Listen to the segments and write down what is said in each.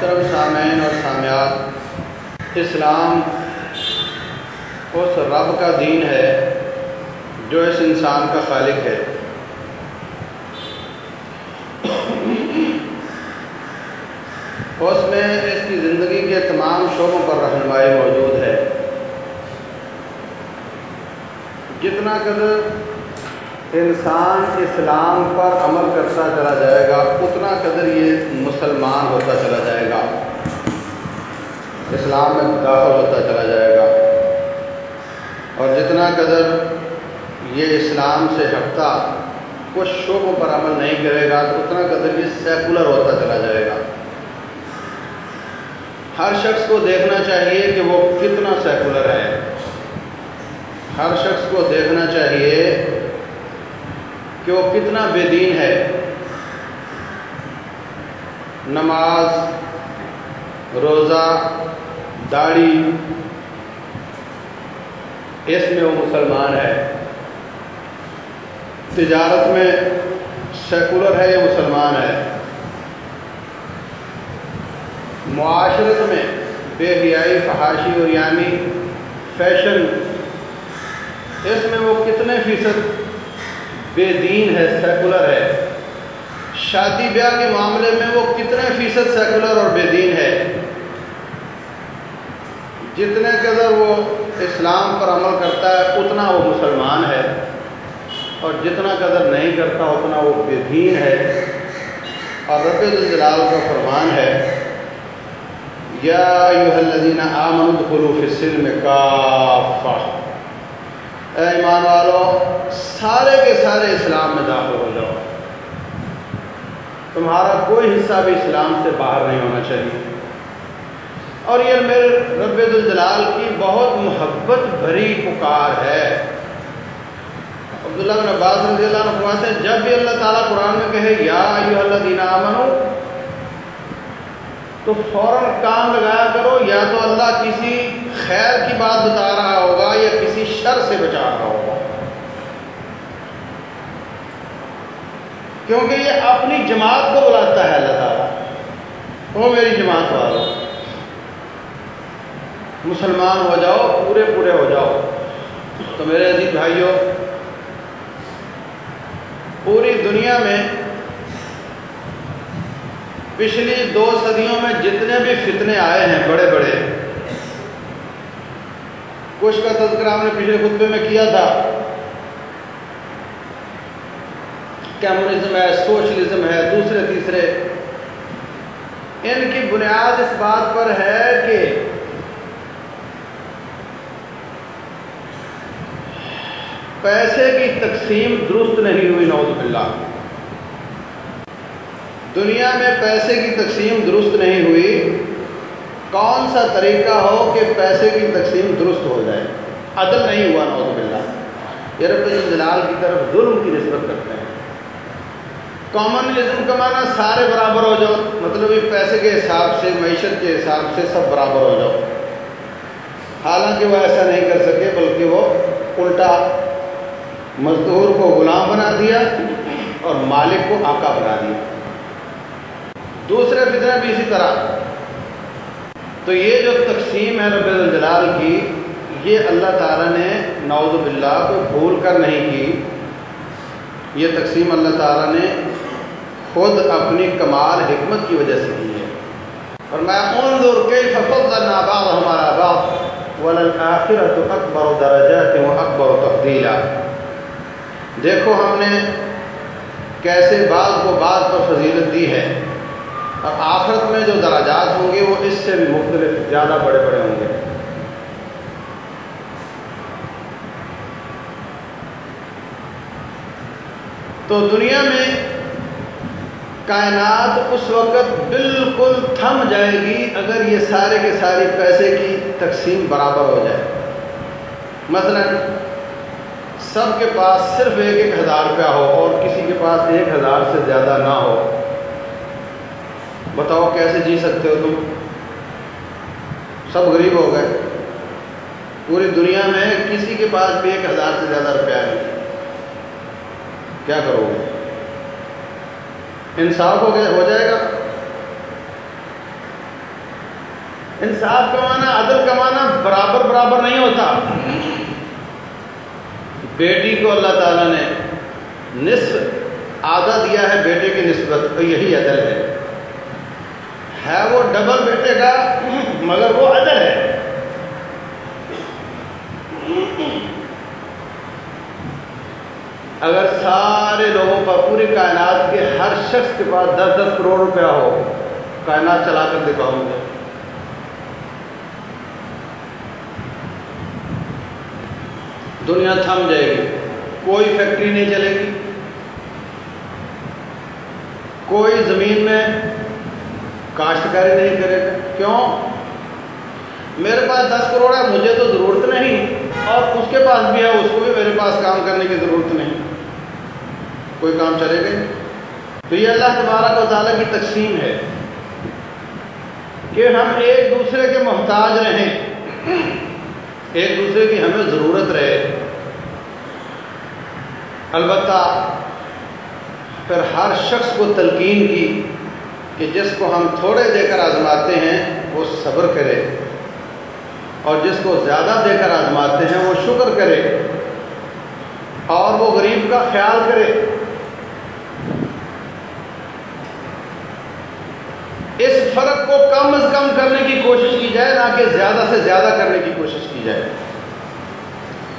محترم سامعین اور سامعات، اسلام اس رب کا دین ہے جو اس انسان کا خالق ہے۔ اس میں اس کی زندگی کے تمام شعبوں پر رہنمائی موجود ہے۔ جتنا قدر انسان اسلام پر عمل کرتا چلا جائے گا، اتنا قدر یہ مسلمان ہوتا چلا جائے گا۔ اسلام میں داخل ہوتا چلا جائے گا۔ اور جتنا قدر یہ اسلام سے ہٹتا کچھ شعبوں پر عمل نہیں کرے گا تو اتنا قدر یہ سیکولر ہوتا چلا جائے گا۔ ہر شخص کو دیکھنا چاہیے کہ وہ کتنا سیکولر ہے۔ ہر شخص کو دیکھنا چاہیے کہ وہ کتنا بے دین ہے۔ نماز، روزہ، داڑھی، اس میں وہ مسلمان ہے۔ تجارت میں سیکولر ہے یا مسلمان ہے؟ معاشرت میں بے حیائی فحاشی اور یعنی فیشن، اس میں وہ کتنے فیصد بے دین ہے سیکولر ہے۔ شادی بیاہ کے معاملے میں وہ کتنے فیصد سیکولر اور بے دین ہے؟ جتنے قدر وہ اسلام پر عمل کرتا ہے، اتنا وہ مسلمان ہے۔ اور جتنا قدر نہیں کرتا، اتنا وہ بے دین ہے۔ اور رب الجلال کا فرمان ہے، یا ایوہ الذین آمنوا ادخلوا فی السلم کافہ۔ اے ایمان والو سارے کے سارے اسلام میں داخل ہو جاؤ۔ تمہارا کوئی حصہ بھی اسلام سے باہر نہیں ہونا چاہیے۔ اور یہ میرے رب الجلال کی بہت محبت بھری پکار ہے۔ عبداللہ بن عباس رضی اللہ عنہ فرماتے ہیں، جب بھی اللہ تعالیٰ قرآن میں کہے، یا ایوہ الذین آمنو تو فوراً کام لگایا کرو، یا تو اللہ کسی خیر کی بات بتا رہا شر سے بچا رہا ہوگا کیونکہ یہ اپنی جماعت کو بلاتا ہے اللہ تعالیٰ۔ وہ میری جماعت والو مسلمان ہو جاؤ، پورے پورے ہو جاؤ۔ تو میرے عزیز بھائیوں، پوری دنیا میں پچھلی دو صدیوں میں جتنے بھی فتنے آئے ہیں، بڑے بڑے کچھ کا تذکرہ ہم نے پچھلے خطبے میں کیا تھا۔ کمیونزم ہے، سوشلزم ہے، دوسرے، تیسرے۔ ان کی بنیاد اس بات پر ہے کہ پیسے کی تقسیم درست نہیں ہوئی نوز باللہ۔ دنیا میں پیسے کی تقسیم درست نہیں ہوئی۔ کون سا طریقہ ہو کہ پیسے کی تقسیم درست ہو جائے؟ عدل نہیں ہوا نوز باللہ۔ یہ رب جلال کی طرف ظلم کی نسبت کرتے ہیں۔ کامنلزم کا معنی سارے برابر ہو جاؤ مطلب یہ پیسے کے حساب سے، معیشت کے حساب سے سب برابر ہو جاؤ۔ حالانکہ وہ ایسا نہیں کر سکے، بلکہ وہ الٹا مزدور کو غلام بنا دیا اور مالک کو آقا بنا دیا۔ دوسرے فتنے بھی اسی طرح۔ تو یہ جو تقسیم ہے رب الجلال کی، یہ اللہ تعالیٰ نے نعوذ باللہ کو بھول کر نہیں کی۔ یہ تقسیم اللہ تعالیٰ نے خود اپنی کمال، حکمت کی وجہ سے کی ہے۔ اور میں انظر کیف فضلنا بعضهم على بعض، وللآخرة اکبر درجات و اکبر تفضیلا۔ دیکھو، ہم نے کیسے بعض کو بعض پر فضیلت دی ہے۔ اور آخرت میں جو دراجات ہوں گے وہ اس سے بھی مختلف، زیادہ بڑے بڑے ہوں گے۔ تو دنیا میں کائنات اس وقت بالکل تھم جائے گی اگر یہ سارے کے سارے پیسے کی تقسیم برابر ہو جائے۔ مثلا، سب کے پاس صرف ایک ایک ہزار روپیہ ہو اور کسی کے پاس ایک ہزار سے زیادہ نہ ہو۔ بتاؤ کیسے جی سکتے ہو تم؟ سب غریب ہو گئے۔ پوری دنیا میں کسی کے پاس بھی ایک ہزار سے زیادہ روپیہ نہیں کیا کرو؟ گے انصاف ہو گیا ہو جائے گا۔ انصاف کمانا، عدل کمانا برابر برابر نہیں ہوتا۔ بیٹی کو اللہ تعالیٰ نے نصف آدھا دیا ہے، بیٹے کی نسبت تو یہی عدل ہے۔ ہے وہ ڈبل بیٹے کا، مگر وہ عدل ہے۔ اگر سارے لوگوں پر پوری کائنات کے ہر شخص کے پاس دس دس کروڑ روپیہ ہو، کائنات چلا کر دکھاؤں گا۔ دنیا تھم جائے گی، کوئی فیکٹری نہیں چلے گی۔ کوئی زمین میں کاشتکاری نہیں کرے گا۔ کیوں؟ میرے پاس دس کروڑ ہے، مجھے تو ضرورت نہیں۔ اور اس کے پاس بھی ہے، اس کو بھی میرے پاس کام کرنے کی ضرورت نہیں۔ کوئی کام چلے گا؟ تو یہ اللہ تبارک و تعالیٰ کی تقسیم ہے کہ ہم ایک دوسرے کے محتاج رہیں۔ ایک دوسرے کی ہمیں ضرورت رہے۔ البتہ پھر ہر شخص کو تلقین کی کہ جس کو ہم تھوڑے دے کر آزماتے ہیں، وہ صبر کرے۔ اور جس کو زیادہ دے کر آزماتے ہیں، وہ شکر کرے۔ اور وہ غریب کا خیال کرے۔ اس فرق کو کم از کم کرنے کی کوشش کی جائے، نہ کہ زیادہ سے زیادہ کرنے کی کوشش کی جائے۔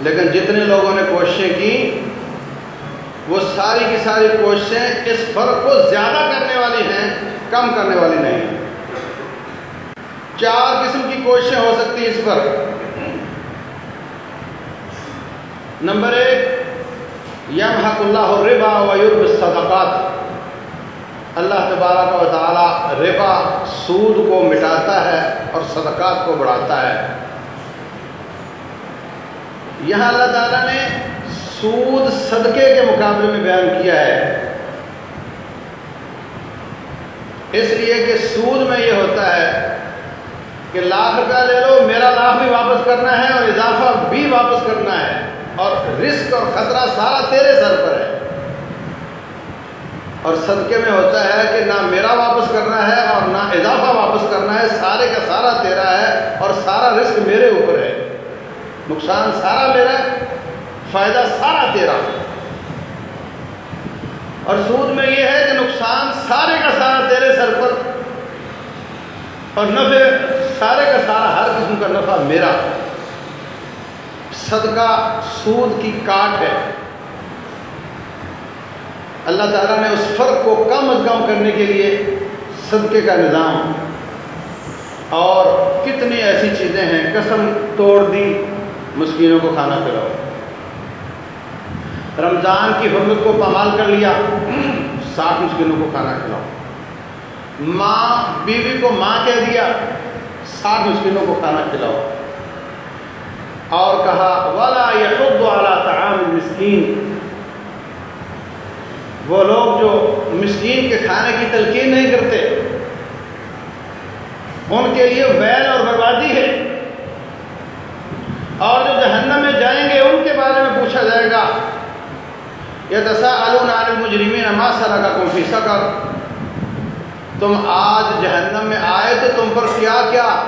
لیکن جتنے لوگوں نے کوششیں کی وہ ساری کی ساری کوششیں اس فرق کو زیادہ کرنے والی ہیں، کم کرنے والی نہیں چار قسم کی کوششیں ہو سکتی اس پر۔ نمبر ایک یم حق اللہ ربا و صدقات اللہ تبارک و تعالی ربا سود کو مٹاتا ہے اور صدقات کو بڑھاتا ہے۔ یہاں اللہ تعالیٰ نے سود صدقے کے مقابلے میں بیان کیا ہے۔ اس لیے کہ سود میں یہ ہوتا ہے کہ لاکھ روپیہ لے لو، میرا لاکھ بھی واپس کرنا ہے اور اضافہ بھی واپس کرنا ہے۔ اور رسک اور خطرہ سارا تیرے سر پر ہے۔ اور صدقے میں ہوتا ہے کہ نہ میرا واپس کرنا ہے اور نہ اضافہ واپس کرنا ہے، سارے کا سارا تیرا ہے اور سارا رسک میرے اوپر ہے۔ نقصان سارا میرا فائدہ سارا تیرا اور سود میں یہ ہے کہ نقصان سارے کا سارا تیرے سر پر۔ اور نفع سارے کا سارا ہر قسم کا نفع میرا۔ صدقہ سود کی کاٹ ہے۔ اللہ تعالیٰ نے اس فرق کو کم از کم کرنے کے لیے صدقے کا نظام۔ اور کتنی ایسی چیزیں ہیں، قسم توڑ دی، مسکینوں کو کھانا کھلاؤ رمضان کی حرمت کو پامال کر لیا ساٹھ مسکینوں کو کھانا کھلاؤ۔ ماں، بیوی کو ماں کہہ دیا ساٹھ مسکینوں کو کھانا کھلاؤ۔ اور کہا والا یقب والا تعام مسکین وہ لوگ جو مسکین کے کھانے کی تلقین نہیں کرتے، ان کے لیے ویل اور بربادی ہے۔ اور جو جہنم میں جائیں گے، ان کے بارے میں پوچھا جائے گا یہ دسا علون عالم مجرمین اما سرا کا کر تم آج جہنم میں آئے تو تم پر کیا کیا؟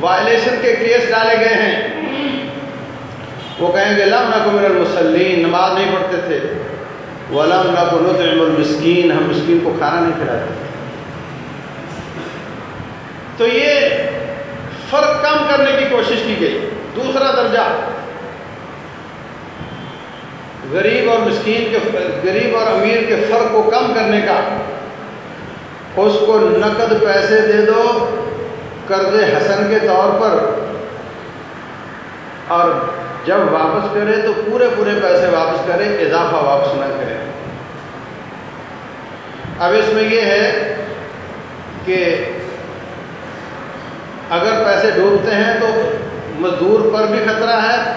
وائلیشن کے کیس ڈالے گئے ہیں۔ وہ کہیں گے، لم نہ کو میرا مسلم نماز نہیں پڑھتے تھے۔ ولم نہ کو نطعم المسکین، ہم مسکین کو کھانا نہیں کھلاتے۔ تو یہ فرق کم کرنے کی کوشش کی گئی۔ دوسرا درجہ غریب اور مسکین کے غریب اور امیر کے فرق کو کم کرنے کا، اس کو نقد پیسے دے دو قرض حسن کے طور پر۔ اور جب واپس کرے تو پورے پورے پیسے واپس کرے، اضافہ واپس نہ کرے۔ اب اس میں یہ ہے کہ اگر پیسے ڈوبتے ہیں تو مزدور پر بھی خطرہ ہے۔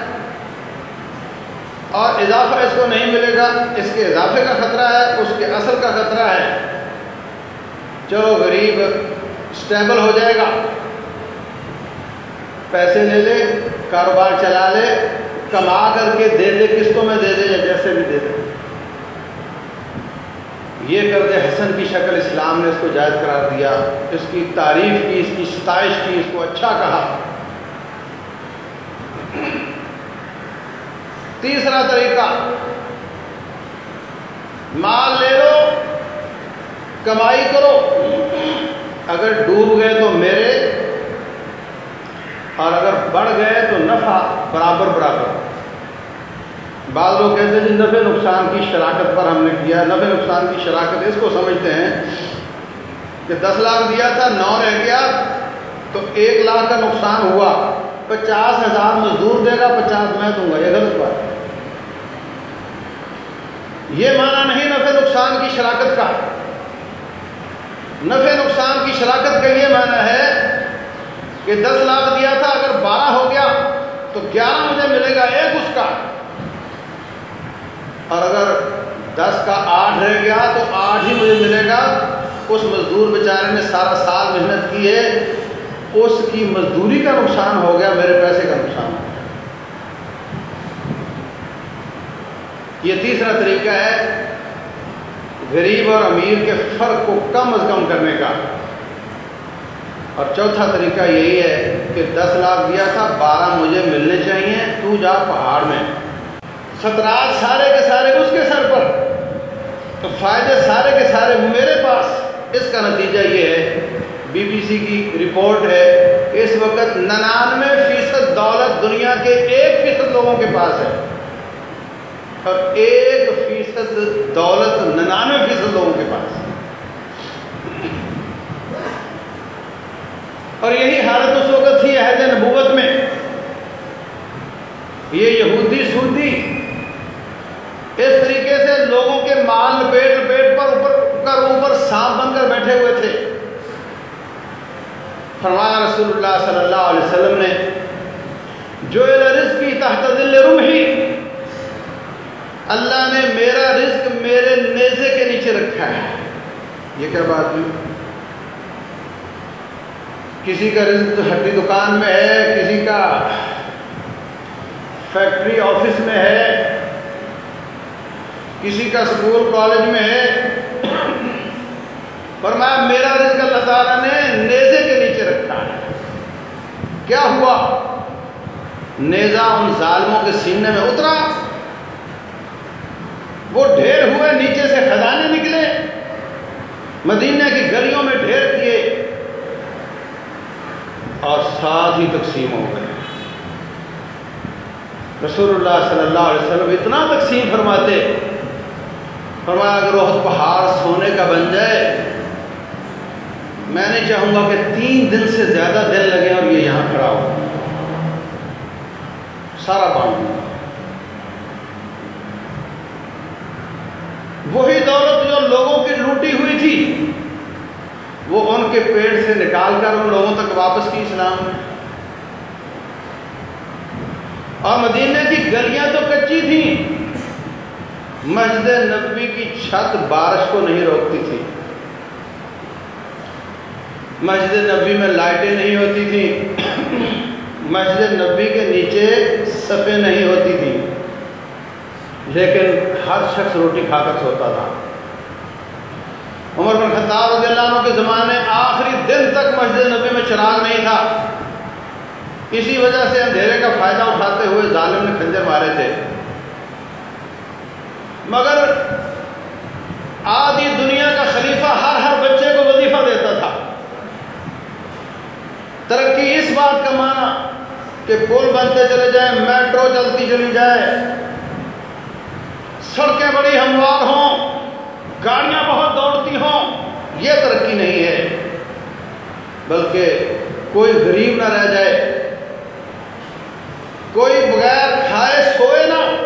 اور اضافہ اس کو نہیں ملے گا، اس کے اضافے کا خطرہ ہے، اس کے اصل کا خطرہ ہے۔ چلو غریب اسٹیبل ہو جائے گا، پیسے لے لے، کاروبار چلا لے، کما کر کے دے دے، قسطوں میں دے دے یا جیسے بھی دے دے۔ یہ قرض حسن کی شکل اسلام نے اس کو جائز قرار دیا، اس کی تعریف کی، اس کی ستائش کی، اس کو اچھا کہا۔ تیسرا طریقہ۔ مال لے لو، کمائی کرو۔ اگر ڈوب گئے تو میرے، اور اگر بڑھ گئے تو نفع برابر برابر بعض لوگ کہتے ہیں جی نفع نقصان کی شراکت پر ہم نے کیا، نفع نقصان کی شراکت۔ اس کو سمجھتے ہیں کہ دس لاکھ دیا تھا، نو رہ گیا، تو ایک لاکھ کا نقصان ہوا۔ پچاس ہزار مزدور دے گا، پچاس میں دوں گا، یہ غلط بات ہے۔ یہ مانا نہیں نفع نقصان کی شراکت کا۔ نفع نقصان کی شراکت کا یہ مانا ہے کہ دس لاکھ دیا تھا، اگر بارہ ہو گیا تو گیارہ مجھے ملے گا ایک اس کا۔ اور اگر دس کا آٹھ رہ گیا تو آٹھ ہی مجھے ملے گا۔ اس مزدور بیچارے نے سارا سال محنت کی ہے، اس کی مزدوری کا نقصان ہو گیا، میرے پیسے کا نقصان۔ ہو گیا یہ تیسرا طریقہ ہے غریب اور امیر کے فرق کو کم از کم کرنے کا۔ اور چوتھا طریقہ یہی ہے کہ دس لاکھ دیا تھا، بارہ مجھے ملنے چاہیے، تو جا پہاڑ میں۔ خطرات سارے کے سارے اس کے سر پر۔ تو فائدے سارے کے سارے میرے پاس۔ اس کا نتیجہ یہ ہے، بی بی سی کی رپورٹ ہے، اس وقت ننانوے فیصد دولت دنیا کے ایک فیصد لوگوں کے پاس ہے۔ اور ایک فیصد دولت ننانوے فیصد لوگوں کے پاس۔ اور یہی حالت اس وقت تھی عہد نبوت میں۔ یہ یہودی سودی اس طریقے سے لوگوں کے مال پیٹ پیٹ پر اوپر کر اوپر سانپ بن کر بیٹھے ہوئے تھے۔ فرمایا رسول اللہ صلی اللہ علیہ وسلم نے، جو رزق کی تحت دل روم ہی اللہ نے میرا رزق میرے نیزے کے نیچے رکھا ہے۔ یہ کیا بات ہوئی؟ کسی کا رزق ہڈی دکان میں ہے، کسی کا فیکٹری آفس میں ہے، کسی کا اسکول کالج میں ہے۔ فرمایا میرا رزق اللہ تعالیٰ نے نیزے کے نیچے رکھا ہے۔ کیا ہوا؟ نیزا ان ظالموں کے سینے میں اترا۔ وہ ڈھیر ہوئے، نیچے سے خزانے نکلے۔ مدینہ کی گلیوں میں ڈھیر کیے۔ اور ساتھ ہی تقسیم ہو گئے۔ رسول اللہ صلی اللہ علیہ وسلم اتنا تقسیم فرماتے۔ فرمایا، اگر وہ پہاڑ سونے کا بن جائے، میں نہیں چاہوں گا کہ تین دن سے زیادہ دن لگے اور یہ یہاں کھڑا ہو۔ سارا پانی وہی دولت جو لوگوں کی لوٹی ہوئی تھی، وہ ان کے پیڑ سے نکال کر ان لوگوں تک واپس کی اسلام اور مدینہ کی گلیاں تو کچی تھیں۔ مسجد نبوی کی چھت بارش کو نہیں روکتی تھی۔ مسجد نبی میں لائٹیں نہیں ہوتی تھیں۔ مسجد نبی کے نیچے سفے نہیں ہوتی تھی لیکن ہر شخص روٹی کھا کر سوتا تھا۔ عمر بن خطاب رضی اللہ عنہ کے زمانے آخری دن تک مسجد نبی میں چراغ نہیں تھا۔ اسی وجہ سے اندھیرے کا فائدہ اٹھاتے ہوئے ظالم نے کھنجر مارے تھے۔ مگر آدھی دنیا کا خلیفہ ہر ہر بچے کو وظیفہ دیتا تھا۔ ترقی اس بات کا مانا کہ پل بنتے چلے جائیں، میٹرو چلتی چلی جائے سڑکیں بڑی ہموار ہوں، گاڑیاں بہت دوڑتی ہوں، یہ ترقی نہیں ہے۔ بلکہ کوئی غریب نہ رہ جائے، کوئی بغیر کھائے سوئے نہ۔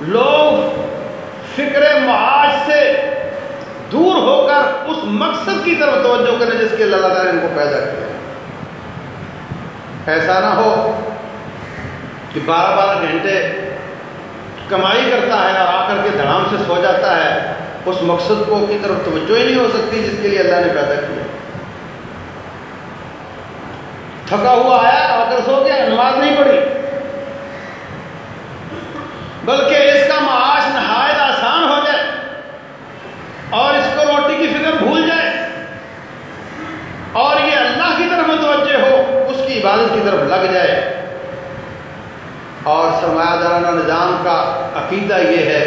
لوگ فکر معاش سے دور ہو کر اس مقصد کی طرف توجہ کریں جس کے اللہ تعالیٰ نے ان کو پیدا کیا ایسا نہ ہو کہ بارہ بارہ گھنٹے کمائی کرتا ہے اور آ کر کے دھڑام سے سو جاتا ہے، اس مقصد کو کی طرف توجہ ہی نہیں ہو سکتی جس کے لیے اللہ نے پیدا کیا۔ تھکا ہوا آیا، آ کر سو گیا، نماز نہیں پڑھی بلکہ اس کا معاش نہایت آسان عبادت کی طرف لگ جائے اور سرمایہ دارانہ نظام کا عقیدہ یہ ہے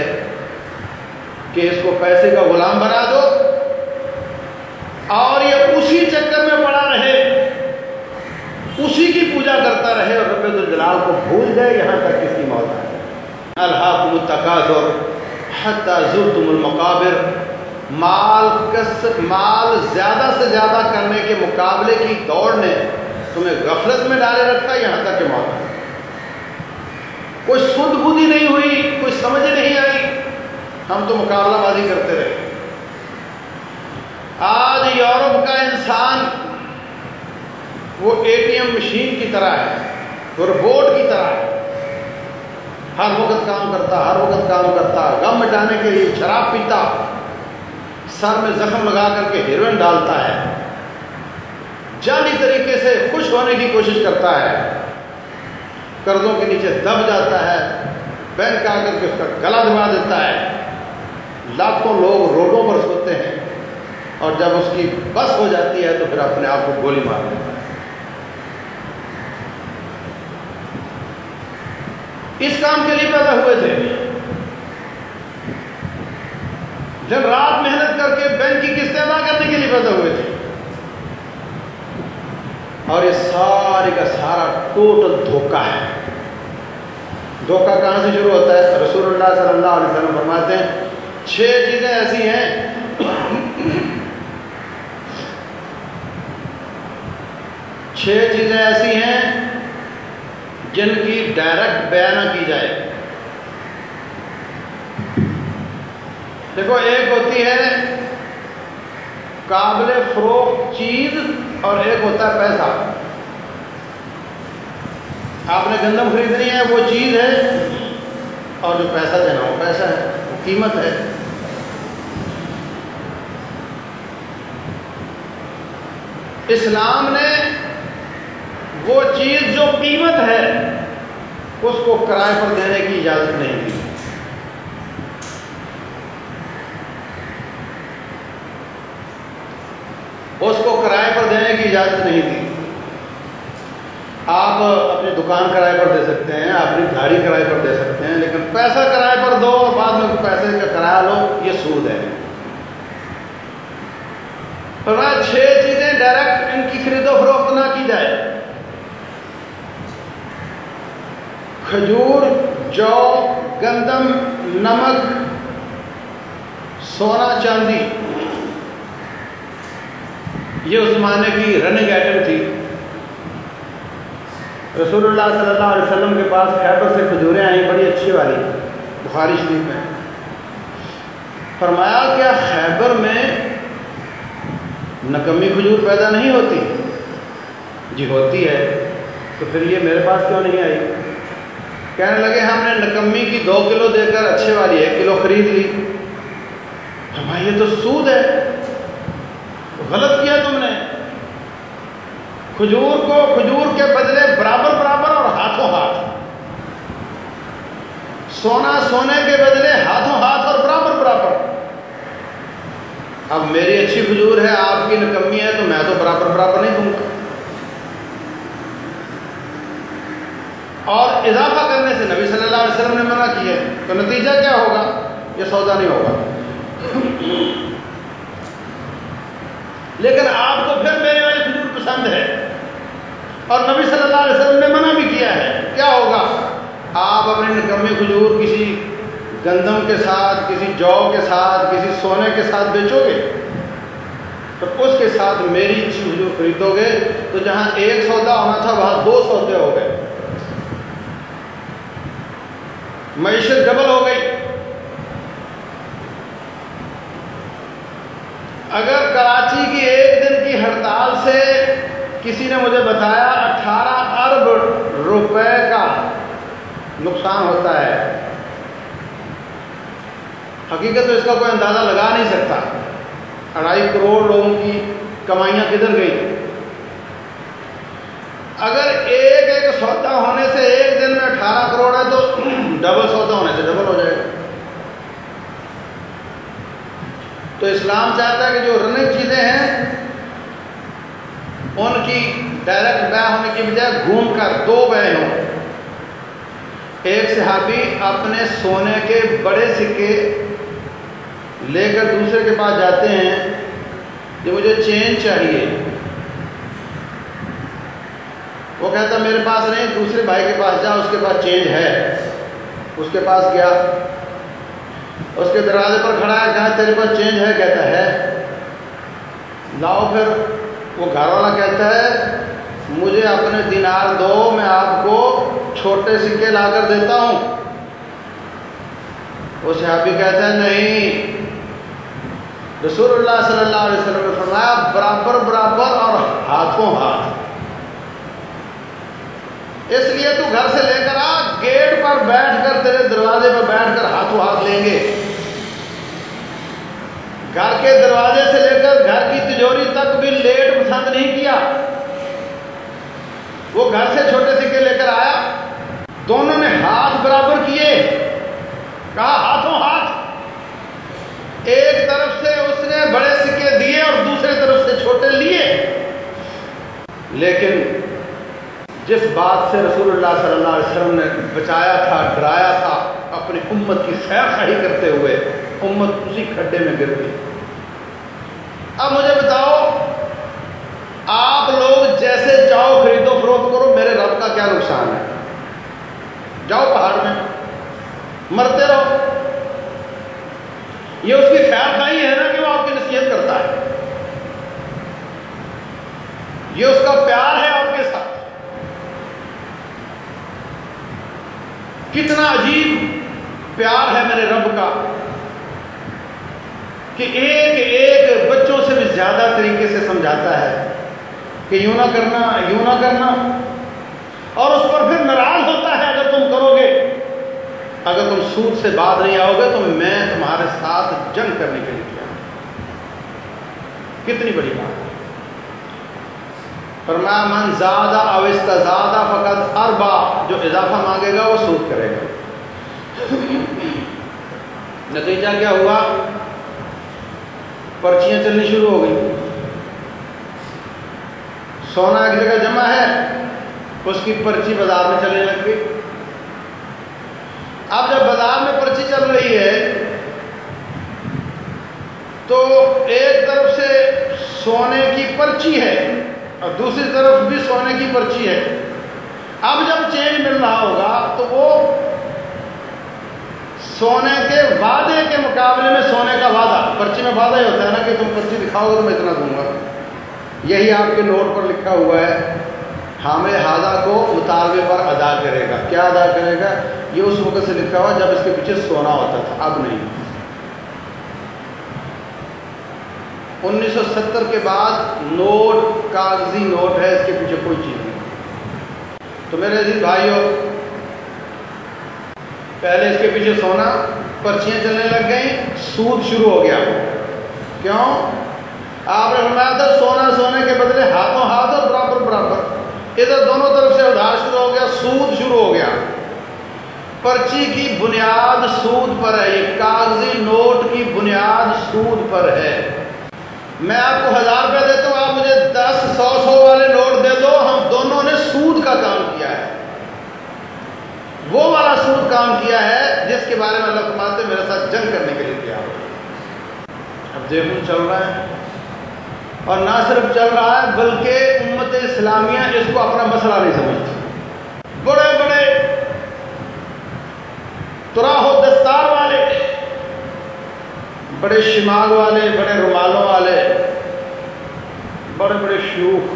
کہ اس کو پیسے کا غلام بنا دو اور یہ اسی چکر میں پڑا رہے اسی کی پوجا کرتا رہے اور رب الجلال کو بھول جائے یہاں تک کس کی موت آئے الحاق متقاضر حتیٰ زرتم المقابر مال کس مال زیادہ سے زیادہ کرنے کے مقابلے کی دوڑ نے تمہیں غفلت میں ڈالے رکھا یہاں تک کہ موت کوئی سدھ بدھی نہیں ہوئی کوئی سمجھ نہیں آئی ہم تو مقابلہ بازی کرتے رہے آج یورپ کا انسان وہ اے ٹی ایم مشین کی طرح ہے وہ روبوٹ کی طرح ہے ہر وقت کام کرتا ہر وقت کام کرتا کے لیے شراب پیتا، سر میں زخم لگا کر کے ہیروئن ڈالتا ہے۔ جانی طریقے سے خوش ہونے کی کوشش کرتا ہے۔ قرضوں کے نیچے دب جاتا ہے بینک آ کر کے اس کا گلا دبا دیتا ہے۔ لاکھوں لوگ روڈوں پر سوتے ہیں اور جب اس کی بس ہو جاتی ہے تو پھر اپنے آپ کو گولی مار دیتا ہے۔ اس کام کے لیے پیدا ہوئے تھے۔ جب رات محنت کر کے بینک کی قسطیں ادا کرنے کے لیے پیدا ہوئے تھے۔ اور یہ سارے کا سارا ٹوٹل دھوکہ ہے۔ دھوکہ کہاں سے شروع ہوتا ہے؟ رسول اللہ صلی اللہ علیہ وسلم فرماتے ہیں، چھ چیزیں ایسی ہیں۔ چھ چیزیں ایسی ہیں جن کی ڈائریکٹ بیان کی جائے۔ دیکھو، ایک ہوتی ہے قابل فروخت چیز اور ایک ہوتا ہے پیسہ۔ آپ نے گندم خریدنی ہے، وہ چیز ہے اور جو پیسہ دینا وہ پیسہ ہے، وہ قیمت ہے۔ اسلام نے وہ چیز جو قیمت ہے، اس کو کرائے پر دینے کی اجازت نہیں دی اس کو کرائے پر دینے کی اجازت نہیں دی۔ آپ اپنی دکان کرائے پر دے سکتے ہیں اپنی گاڑی کرائے پر دے سکتے ہیں، لیکن پیسہ کرائے پر دو اور بعد میں پیسے کا کرایہ لو، یہ سود ہے۔ چھ چیزیں ڈائریکٹ ان کی خرید و فروخت نہ کی جائے۔ کھجور، جو، گندم، نمک، سونا، چاندی۔ یہ اس زمانے کی رننگ آئٹم تھی۔ رسول اللہ صلی اللہ علیہ وسلم کے پاس خیبر سے کھجوریں آئیں، بڑی اچھی والی، بخاری شریف میں۔ فرمایا کیا خیبر میں نکمی کھجور پیدا نہیں ہوتی؟ جی ہوتی ہے، تو پھر یہ میرے پاس کیوں نہیں آئی؟ کہنے لگے، ہم نے نکمی کی دو کلو دے کر اچھے والی، ایک کلو خرید لی۔ بھائی یہ تو سود ہے۔ غلط کیا تم نے؟ کھجور کو کھجور کے بدلے برابر برابر اور ہاتھوں ہاتھ۔ سونا سونے کے بدلے ہاتھوں ہاتھ اور برابر برابر۔ اب میری اچھی کھجور ہے، آپ کی نکمی ہے، تو میں تو برابر برابر نہیں دوں گا۔ اور اضافہ کرنے سے نبی صلی اللہ علیہ وسلم نے منع کیا تو نتیجہ کیا ہوگا؟ یہ سودا نہیں ہوگا۔ لیکن آپ کو پھر میرے والی کھجور پسند ہے۔ اور نبی صلی اللہ علیہ وسلم نے منع بھی کیا ہے۔ کیا ہوگا؟ آپ اپنے نکمی کھجور کسی گندم کے ساتھ، کسی جو کے ساتھ، کسی سونے کے ساتھ بیچو گے؟ تو اس کے ساتھ میری اچھی کھجور خریدو گے تو جہاں ایک سودا ہونا تھا، وہاں دو سودے ہو گئے۔ معیشت ڈبل ہو گئی۔ اگر کراچی کی ایک دن کی ہڑتال سے کسی نے مجھے بتایا اٹھارہ ارب روپے کا نقصان ہوتا ہے، حقیقت تو اس کا کوئی اندازہ لگا نہیں سکتا۔ اڑائی کروڑ لوگوں کی کمائیاں کدھر گئی اگر ایک ایک سودا ہونے سے ایک دن میں اٹھارہ کروڑ ہے تو ڈبل سودا ہونے سے ڈبل ہو جائے گا۔ تو اسلام چاہتا ہے کہ جو رننگ چیزیں ہیں، ان کی ڈائریکٹ بہ ہونے کی بجائے گھوم کر دو بہ ہوں۔ ایک صحابی اپنے سونے کے بڑے سکے لے کر دوسرے کے پاس جاتے ہیں کہ مجھے چین چاہیے۔ وہ کہتا میرے پاس نہیں، دوسرے بھائی کے پاس جا، اس کے پاس چینج ہے۔ اس کے پاس گیا۔ اس کے دروازے پر کھڑا ہے، کہا، تیرے پاس چینج ہے، کہتا ہے، لاؤ پھر۔ وہ گھر والا کہتا ہے، مجھے اپنے دینار دو، میں آپ کو چھوٹے سکے لا کر دیتا ہوں۔ وہ صحابی کہتا ہے، نہیں۔ رسول اللہ صلی اللہ علیہ وسلم نے فرمایا، برابر برابر اور ہاتھوں ہاتھ۔ اس لیے تو گھر سے لے کر آ گیٹ پر بیٹھ کر تیرے دروازے پر بیٹھ کر ہاتھوں ہاتھ لیں گے۔ گھر کے دروازے سے لے کر گھر کی تجوری تک بھی لیٹ پسند نہیں کیا۔ وہ گھر سے چھوٹے سکے لے کر آیا۔ دونوں نے ہاتھ برابر کیے۔ کہا، ہاتھوں ہاتھ۔ ایک طرف سے اس نے بڑے سکے دیے اور دوسرے طرف سے چھوٹے لیے۔ لیکن جس بات سے رسول اللہ صلی اللہ علیہ وسلم نے بچایا تھا، ڈرایا تھا، اپنی امت کی خیر خاہی کرتے ہوئے امت اسی کھڈے میں گر گئی۔ اب مجھے بتاؤ، آپ لوگ جیسے چاہو خریدو فروخت کرو، میرے رب کا کیا نقصان ہے؟ جاؤ پہاڑ میں، مرتے رہو۔ یہ اس کی خیر خائی ہے نا کہ وہ آپ کی نصیحت کرتا ہے۔ یہ اس کا پیار ہے آپ کے ساتھ کتنا عجیب پیار ہے میرے رب کا کہ ایک ایک بچوں سے بھی زیادہ طریقے سے سمجھاتا ہے کہ یوں نہ کرنا، یوں نہ کرنا۔ اور اس پر پھر ناراض ہوتا ہے اگر تم کرو گے۔ اگر تم سود سے بعد نہیں آؤ گے تو میں تمہارے ساتھ جنگ کرنے کے لیے کیا کتنی بڑی بات۔ ہے فرمایا من زیادہ اوستا زیادہ فقط اربا جو اضافہ مانگے گا وہ سود کرے گا۔ نتیجہ کیا ہوا؟ پرچیاں چلنی شروع ہو گئی۔ سونا ایک جگہ جمع ہے، اس کی پرچی بازار میں چلنے لگ گئی۔ اب جب بازار میں پرچی چل رہی ہے، تو ایک طرف سے سونے کی پرچی ہے۔ اور دوسری طرف بھی سونے کی پرچی ہے۔ اب جب چینج مل رہا ہوگا تو وہ سونے کے وعدے کے مقابلے میں سونے کا وعدہ، پرچی میں وعدہ ہی ہوتا ہے نا کہ تم پرچی دکھاؤ گے تو میں اتنا دوں گا۔ یہی آپ کے نوٹ پر لکھا ہوا ہے۔ حامل ہادہ کو مطالبے پر ادا کرے گا۔ کیا ادا کرے گا؟ یہ اس وقت سے لکھا ہوا جب اس کے پیچھے سونا ہوتا تھا، اب نہیں۔ انیس سو ستر کے بعد نوٹ، کاغذی نوٹ ہے، اس کے پیچھے کوئی چیز نہیں۔ تو میرے عزیز بھائیوں پہلے اس کے پیچھے سونا، پرچیاں چلنے لگ گئیں، سود شروع ہو گیا۔ کیوں؟ آپ نے فرمایا تھا، سونا سونے کے بدلے ہاتھوں ہاتھ اور برابر برابر۔ ادھر دونوں طرف سے ادھار شروع ہو گیا، سود شروع ہو گیا۔ پرچی کی بنیاد سود پر ہے، یہ کاغذی نوٹ کی بنیاد سود پر ہے۔ میں آپ کو ہزار روپے دیتا ہوں، آپ مجھے دس، سو سو والے نوٹ دے دو، ہم دونوں نے سود کا کام کیا ہے۔ وہ والا سود کام کیا ہے، جس کے بارے میں اللہ فرماتے میرے ساتھ جنگ کرنے کے لیے کیا اب دیکھوں چل رہا ہے۔ اور نہ صرف چل رہا ہے، بلکہ امت اسلامیہ اس کو اپنا مسئلہ نہیں سمجھتی۔ بڑے بڑے تراہ دستار بڑے شمال والے، بڑے رومالوں والے، بڑے بڑے شیوخ۔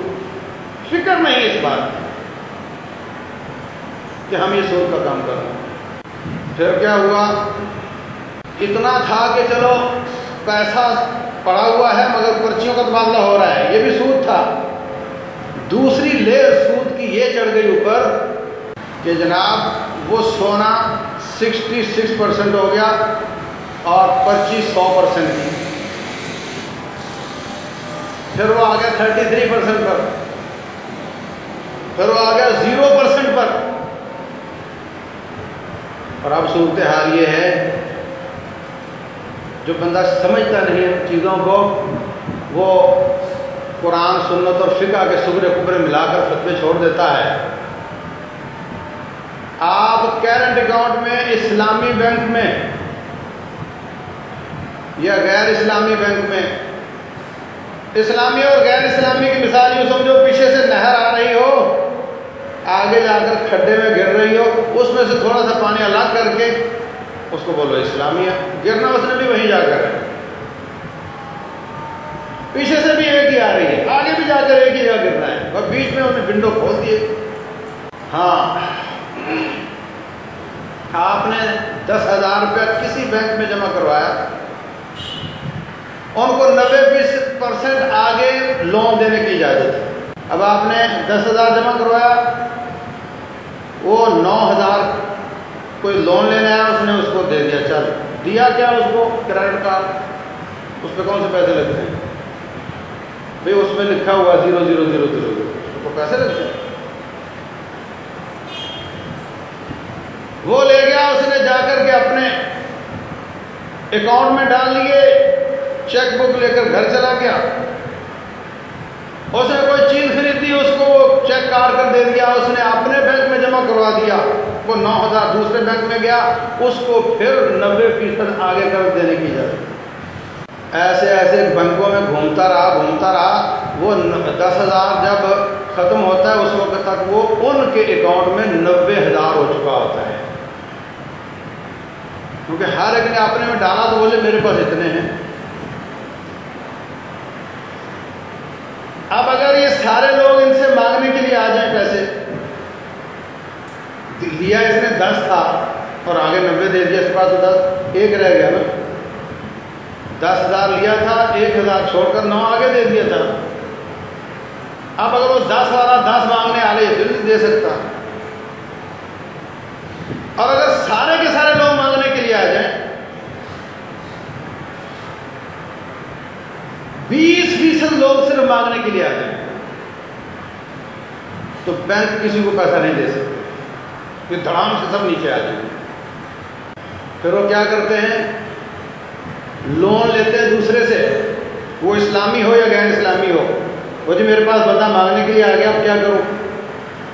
فکر نہیں اس بات کی کہ ہم یہ سود کا کام کر رہے ہیں۔ پھر کیا ہوا؟ اتنا تھا کہ چلو، پیسہ پڑا ہوا ہے، مگر پرچیوں کا تبادلہ ہو رہا ہے۔ یہ بھی سود تھا۔ دوسری لیر سود کی یہ چڑھ گئی اوپر کہ جناب، وہ سونا سکسٹی سکس پرسینٹ ہو گیا۔ اور پچیس سو پرسینٹ کی۔ پھر وہ آ گیا تھرٹی تھری پرسینٹ پر۔ پھر وہ آ گیا زیرو پرسینٹ پر۔ اور اب صورت حال یہ ہے، جو بندہ سمجھتا نہیں ان چیزوں کو، وہ قرآن، سنت اور فقہ کے سبرے کبرے ملا کر فتوے چھوڑ دیتا ہے۔ آپ کرنٹ اکاؤنٹ میں، اسلامی بینک میں یا غیر اسلامی بینک میں۔ اسلامی اور غیر اسلامی کی مثال یوں سمجھو، پیچھے سے نہر آ رہی ہو، آگے جا کر کھڈے میں گر رہی ہو، اس میں سے تھوڑا سا پانی الگ کر کے اس کو بولو اسلامیہ۔ گرنا اس نے بھی وہیں جا کر پیچھے سے بھی ایک ہی آ رہی ہے۔ آگے بھی جا کر ایک ہی جگہ گرنا ہے۔ اور بیچ میں انہیں ونڈو کھول دیے۔ ہاں۔ آپ نے دس ہزار روپیہ کسی بینک میں جمع کروایا۔ ان کو نبے فیصد پرسینٹ آگے لون دینے کی اجازت ہے۔ اب آپ نے دس ہزار جمع کروایا، وہ نو ہزار کوئی لون لینے آیا، اس نے اس کو دے دیا۔ چل، دیا کیا اس کو؟ Credit card. اس پہ کون سے پیسے لگتے ہیں؟ بھائی اس میں لکھا ہوا zero zero zero zero zero. اس کو پیسے لگتے ہیں؟ وہ لے گیا، اس نے جا کر کے اپنے اکاؤنٹ میں ڈال لیے چیک بک لے کر گھر چلا گیا۔ اس نے کوئی چیز خریدی، اس کو چیک کاٹ کر دے دیا، اس نے اپنے بینک میں جمع کروا دیا۔ وہ نو ہزار دوسرے بینک میں گیا، اس کو پھر نبے فیصد آگے کر دینے کی اجازت۔ ایسے ایسے بینکوں میں گھومتا رہا گھومتا رہا۔ وہ دس ہزار جب ختم ہوتا ہے، اس وقت تک وہ ان کے اکاؤنٹ میں نبے ہزار ہو چکا ہوتا ہے۔ کیونکہ ہر ایک نے اپنے میں ڈالا تو بولے، میرے پاس اتنے ہیں۔ اب اگر یہ سارے لوگ ان سے مانگنے کے لیے آ جائیں پیسے، لیا اس نے دس تھا اور آگے نبے دے دیا، اس کے بعد تو دس، ایک رہ گیا نا۔ دس ہزار لیا تھا، ایک ہزار چھوڑ کر نو آگے دے دیا تھا۔ اب اگر وہ دس والا دس مانگنے آ رہے نہیں دے سکتا۔ اور اگر سارے کے سارے لوگ مانگنے کے لیے آ جائیں بیس فیصد لوگ صرف مانگنے کے لیے آ جائیں تو بینک کسی کو پیسہ نہیں دے سکتے کہ دھڑام سے سب نیچے آ جائیں پھر وہ کیا کرتے ہیں؟ لون لیتے ہیں دوسرے سے۔ وہ اسلامی ہو یا غیر اسلامی ہو؟ وہ جی میرے پاس بندہ مانگنے کے لیے آ گیا، اب کیا کروں؟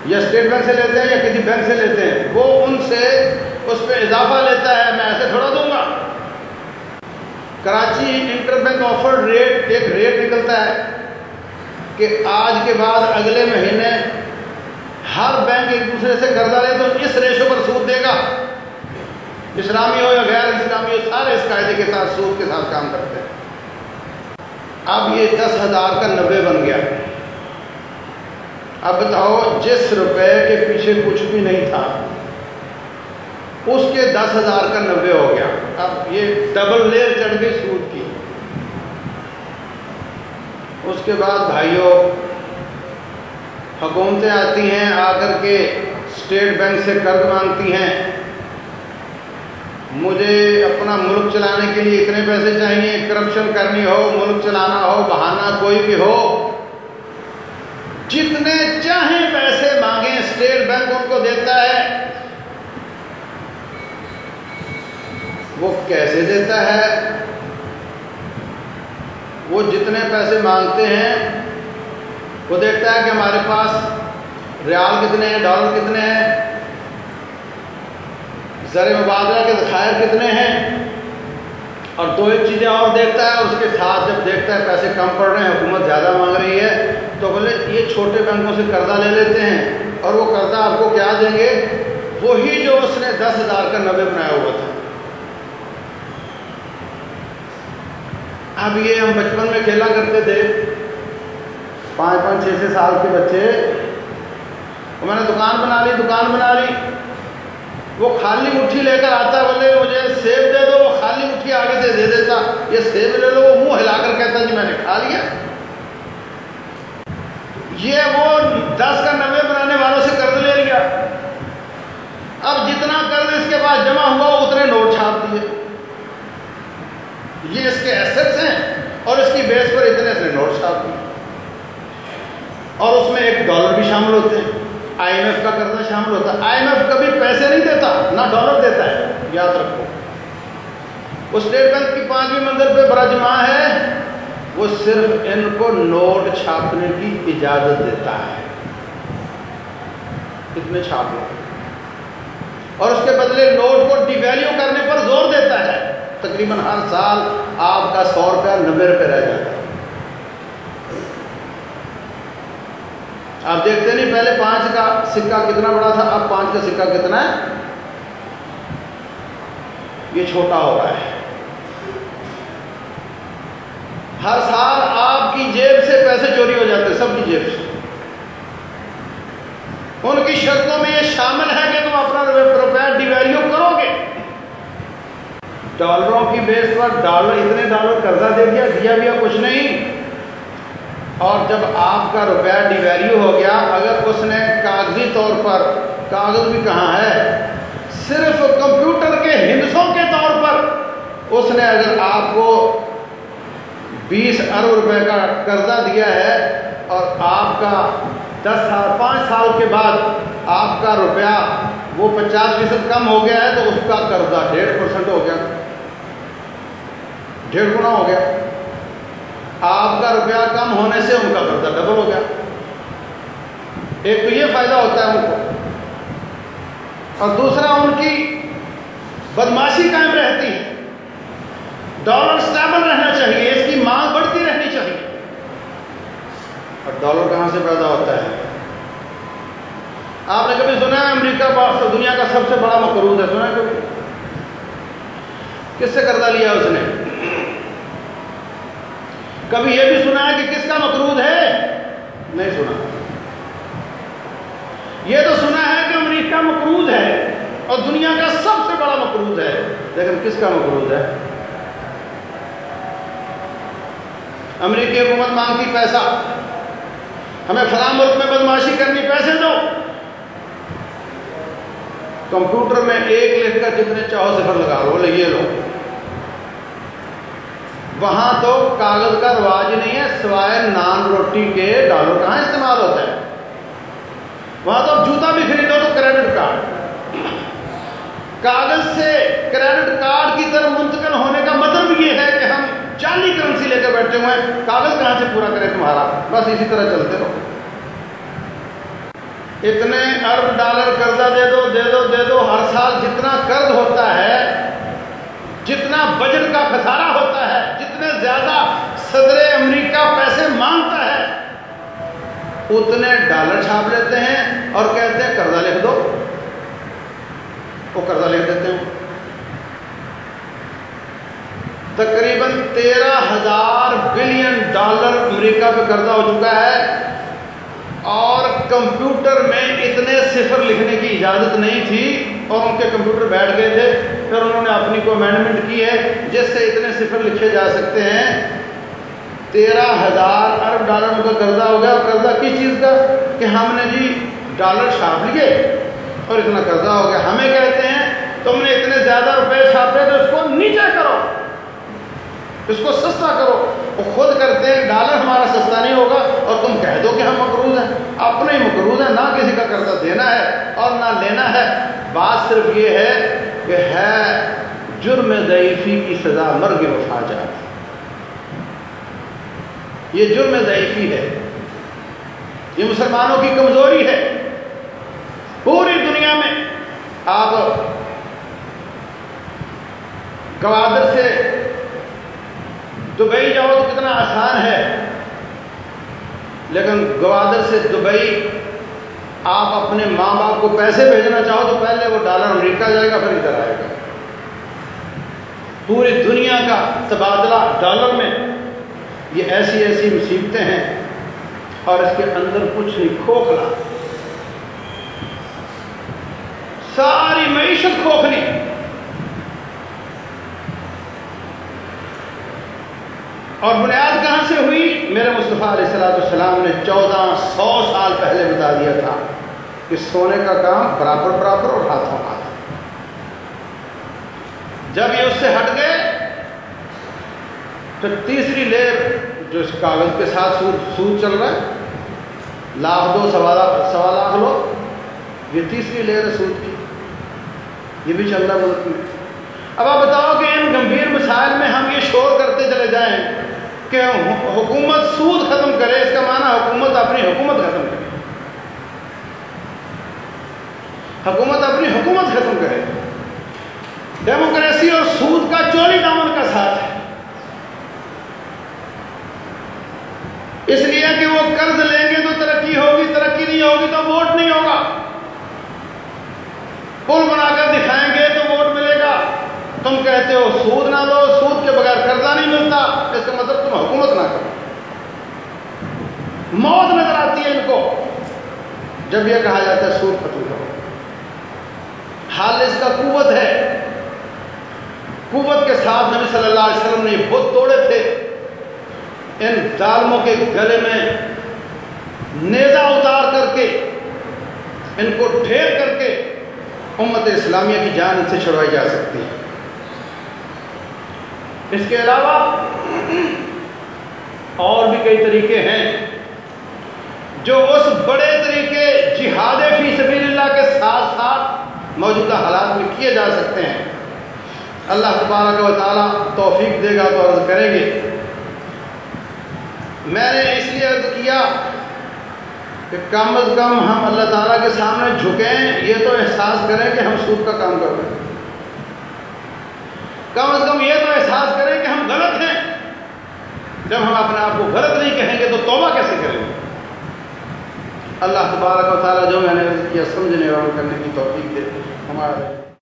یا اسٹیٹ بینک سے لیتے ہیں یا کسی بینک سے لیتے ہیں۔ وہ ان سے اس پہ اضافہ لیتا ہے، میں ایسے تھوڑا دوں گا۔ Karachi inter bank offer rate, ایک ریٹ نکلتا ہے کہ آج کے بعد اگلے مہینے ہر بینک ایک دوسرے سے قرضہ لے تو اس ریشو پر سود دے گا۔ اسلامی ہو یا غیر اسلامی ہو، سارے اس قاعدے کے ساتھ سود کے ساتھ کام کرتے ہیں۔ اب یہ دس ہزار کا نبے بن گیا۔ اب بتاؤ، جس روپے کے پیچھے کچھ بھی نہیں تھا اس کے دس ہزار کا نبے ہو گیا۔ اب یہ ڈبل لیر چڑھ گئی سود کی۔ اس کے بعد بھائیوں حکومتیں آتی ہیں، آ کر کے اسٹیٹ بینک سے قرض مانگتی ہیں۔ مجھے اپنا ملک چلانے کے لیے اتنے پیسے چاہیے کرپشن کرنی ہو، ملک چلانا ہو بہانا کوئی بھی ہو۔ جتنے چاہیں پیسے مانگیں، اسٹیٹ بینک ان کو دیتا ہے وہ کیسے دیتا ہے؟ وہ جتنے پیسے مانگتے ہیں، وہ دیکھتا ہے کہ ہمارے پاس ریال کتنے ہیں، ڈالر کتنے ہیں، زر مبادلہ کے ذخائر کتنے ہیں، اور دو ایک چیزیں اور دیکھتا ہے، اس کے ساتھ جب دیکھتا ہے پیسے کم پڑ رہے ہیں، حکومت زیادہ مانگ رہی ہے، تو بولے یہ چھوٹے بینکوں سے قرضہ لے لیتے ہیں، اور وہ قرضہ آپ کو کیا دیں گے؟ وہی جو اس نے دس ہزار کا نبے بنایا ہوا تھا۔ اب یہ ہم بچپن میں کھیلا کرتے تھے۔ پانچ پانچ چھ چھ سال کے بچے۔ میں نے دکان بنا لی، دکان بنا لی۔ وہ خالی مٹھی لے کر آتا، بولے مجھے سیب دے دو، وہ خالی مٹھی آگے سے دے دیتا۔ یہ سیب لے لو، وہ منہ ہلا کر کہتا جی میں نے کھا لیا۔ یہ وہ دس کا نبے بنانے والوں سے قرض لے لیا۔ اب جتنا قرض اس کے پاس جمع ہوا، اتنے نوٹ یہ اس کے ایسٹس ہیں اور اس کی بیس پر اتنے سے نوٹ چھاپ دیے اور اس میں ایک ڈالر بھی شامل ہوتے ہیں۔ آئی ایم ایف کا قرضہ شامل ہوتا ہے۔ آئی ایم ایف کبھی پیسے نہیں دیتا، نہ ڈالر دیتا ہے۔ یاد رکھو۔ اسٹیٹ بینک کی پانچویں منزل پہ برجماں ہے۔ وہ صرف ان کو نوٹ چھاپنے کی اجازت دیتا ہے۔ اتنے چھاپ لو۔ اور اس کے بدلے نوٹ کو ڈی ویلیو کرنے پر زور دیتا ہے۔ تقریباً ہر سال آپ کا سو روپیہ نبے روپے رہ جاتا ہے۔ آپ دیکھتے نہیں، پہلے پانچ کا سکہ کتنا بڑا تھا، اب پانچ کا سکہ کتنا ہے؟ یہ چھوٹا ہو رہا ہے۔ ہر سال آپ کی جیب سے پیسے چوری ہو جاتے سب کی جیب سے۔ ان کی شرطوں میں یہ شامل ہے کہ تم اپنا روپیہ ڈیویلیو کرو گے۔ ڈالروں کی بیس پر ڈالر، اتنے ڈالر قرضہ دے دیا دیا بھی کچھ نہیں۔ اور جب آپ کا روپیہ ڈیویلیو ہو گیا، اگر اس نے کاغذی طور پر، کاغذ بھی کہاں ہے؟ صرف کمپیوٹر کے ہندسوں کے طور پر اس نے اگر آپ کو بیس ارب روپے کا قرضہ دیا ہے اور آپ کا دس سال، پانچ سال کے بعد آپ کا روپیہ وہ پچاس فیصد کم ہو گیا ہے تو اس کا قرضہ ڈیڑھ پرسنٹ ہو گیا۔ ڈیڑھ گنا ہو گیا۔ آپ کا روپیہ کم ہونے سے ان کا قرضہ ڈبل ہو گیا۔ ایک تو یہ فائدہ ہوتا ہے ان کو۔ اور دوسرا، ان کی بدماشی قائم رہتی ہے۔ ڈالر اسٹیبل رہنا چاہیے، اس کی مانگ بڑھتی رہنی چاہیے۔ اور ڈالر کہاں سے پیدا ہوتا ہے؟ آپ نے کبھی سنا ہے امریکہ دنیا کا سب سے بڑا مقروض ہے؟ سنا ہے کبھی؟ کس سے قرضہ لیا اس نے؟ کبھی یہ بھی سنا ہے کہ کس کا مقروض ہے؟ نہیں سنا۔ یہ تو سنا ہے کہ امریکہ مقروض ہے اور دنیا کا سب سے بڑا مقروض ہے۔ لیکن کس کا مقروض ہے؟ امریکی حکومت مانگتی پیسہ۔ ہمیں فلاں ملک میں بدماشی کرنی پیسے دو کمپیوٹر میں ایک لکھ کر جتنے چاہو صفر لگا لو بولے یہ لو۔ وہاں تو کاغذ کا رواج نہیں ہے، سوائے نان روٹی کے ڈالر کہاں استعمال ہوتا ہے۔ وہاں تو آپ جوتا بھی خریدو تو کریڈٹ کارڈ۔ کاغذ سے کریڈٹ کارڈ کی طرف منتقل ہونے کا مطلب یہ ہے کہ ہم جعلی کرنسی لے کر بیٹھے ہوئے ہیں۔ کاغذ کہاں سے پورا کرے تمہارا؟ بس اسی طرح چلتے رہو۔ اتنے ارب ڈالر قرضہ دے دو دے دو دے دو، ہر سال جتنا قرض ہوتا ہے، جتنا بجٹ کا خسارہ ہوتا ہے، جتنے زیادہ صدر امریکہ پیسے مانگتا ہے، اتنے ڈالر چھاپ لیتے ہیں اور کہتے ہیں قرضہ لکھ دو۔ وہ قرضہ لکھ دیتے ہیں۔ تقریباً تیرہ ہزار بلین ڈالر امریکہ پہ قرضہ ہو چکا ہے۔ اور کمپیوٹر میں اتنے صفر لکھنے کی اجازت نہیں تھی اور ان کے کمپیوٹر بیٹھ گئے تھے، پھر انہوں نے اپنی کو امینڈمنٹ کی ہے، جس سے اتنے صفر لکھے جا سکتے ہیں۔ تیرہ ہزار ارب ڈالر ان کا قرضہ ہو گیا اور قرضہ کس چیز کا؟ کہ ہم نے جی ڈالر چھاپ لیے اور اتنا قرضہ ہو گیا۔ ہمیں کہتے ہیں، تم نے اتنے زیادہ روپے چھاپے تو اس کو نیچے کرو۔ اس کو سستا کرو۔ وہ خود کرتے ہیں ڈالر ہمارا سستا نہیں ہوگا۔ اور تم کہہ دو کہ ہم مقروض ہیں۔ اپنے ہی مقروض ہیں، نہ کسی کا قرضہ دینا ہے اور نہ لینا ہے۔ بات صرف یہ ہے کہ ہے جرم ضعیفی کی سزا مرگ وفا جاتی یہ جرم ضعیفی ہے۔ یہ مسلمانوں کی کمزوری ہے۔ پوری دنیا میں آپ گوادر سے دبئی جاؤ تو کتنا آسان ہے۔ لیکن گوادر سے دبئی آپ اپنے ماں باپ کو پیسے بھیجنا چاہو تو پہلے وہ ڈالر امریکہ جائے گا پھر ادھر آئے گا۔ پوری دنیا کا تبادلہ ڈالر میں۔ یہ ایسی ایسی مصیبتیں ہیں اور اس کے اندر کچھ نہیں، کھوکھلا۔ ساری معیشت کھوکھلی۔ اور بنیاد کہاں سے ہوئی؟ میرے مصطفیٰ علیہ السلاۃ السلام نے چودہ سو سال پہلے بتا دیا تھا کہ سونے کا کام برابر برابر اور ہاتھوں ہاتھ۔ جب یہ اس سے ہٹ گئے، تو تیسری لیر جو اس کاغذ کے ساتھ سود سود چل رہا ہے، لاکھ دو سوا لاکھ سوا لاکھ لو یہ تیسری لیر ہے سود کی۔ یہ بھی چل رہا ملک میں۔ اب آپ بتاؤ کہ ان گمبھیر مسائل میں ہم یہ شور کرتے چلے جائیں۔ کہ حکومت سود ختم کرے، اس کا معنی حکومت اپنی حکومت ختم کرے۔ حکومت اپنی حکومت ختم کرے۔ ڈیموکریسی اور سود کا چوری دامن کا ساتھ ہے۔ اس لیے کہ وہ قرض لیں گے تو ترقی ہوگی، ترقی نہیں ہوگی تو ووٹ نہیں ہوگا۔ پل بنا کر دکھائیں گے تو تم کہتے ہو سود نہ لو، سود کے بغیر قرضہ نہیں ملتا، اس کا مطلب تم حکومت نہ کرو۔ موت نظر آتی ہے ان کو۔ جب یہ کہا جاتا ہے سود ختم کرو۔ حال اس کا قوت ہے۔ قوت کے ساتھ نبی صلی اللہ علیہ وسلم نے بت توڑے تھے۔ ان ظالموں کے گلے میں نیزا اتار کر کے، ان کو ڈھیر کر کے امت اسلامیہ کی جان ان سے چھڑوائی جا سکتی ہے۔ اس کے علاوہ اور بھی کئی طریقے ہیں جو اس بڑے طریقے جہاد فی سبیل اللہ کے ساتھ ساتھ موجودہ حالات میں کیے جا سکتے ہیں۔ اللہ تبارک و تعالیٰ توفیق دے گا تو عرض کریں گے۔ میں نے اس لیے عرض کیا کہ کم از کم ہم اللہ تعالیٰ کے سامنے جھکیں، یہ تو احساس کریں کہ ہم سود کا کام کر رہے ہیں۔ کم از کم یہ تو احساس کریں کہ ہم غلط ہیں۔ جب ہم اپنے آپ کو غلط نہیں کہیں گے تو توبہ کیسے کریں گے؟ اللہ تبارک و تعالیٰ جو میں نے کیا، سمجھنے والوں کرنے کی توفیق دے۔ ہمارا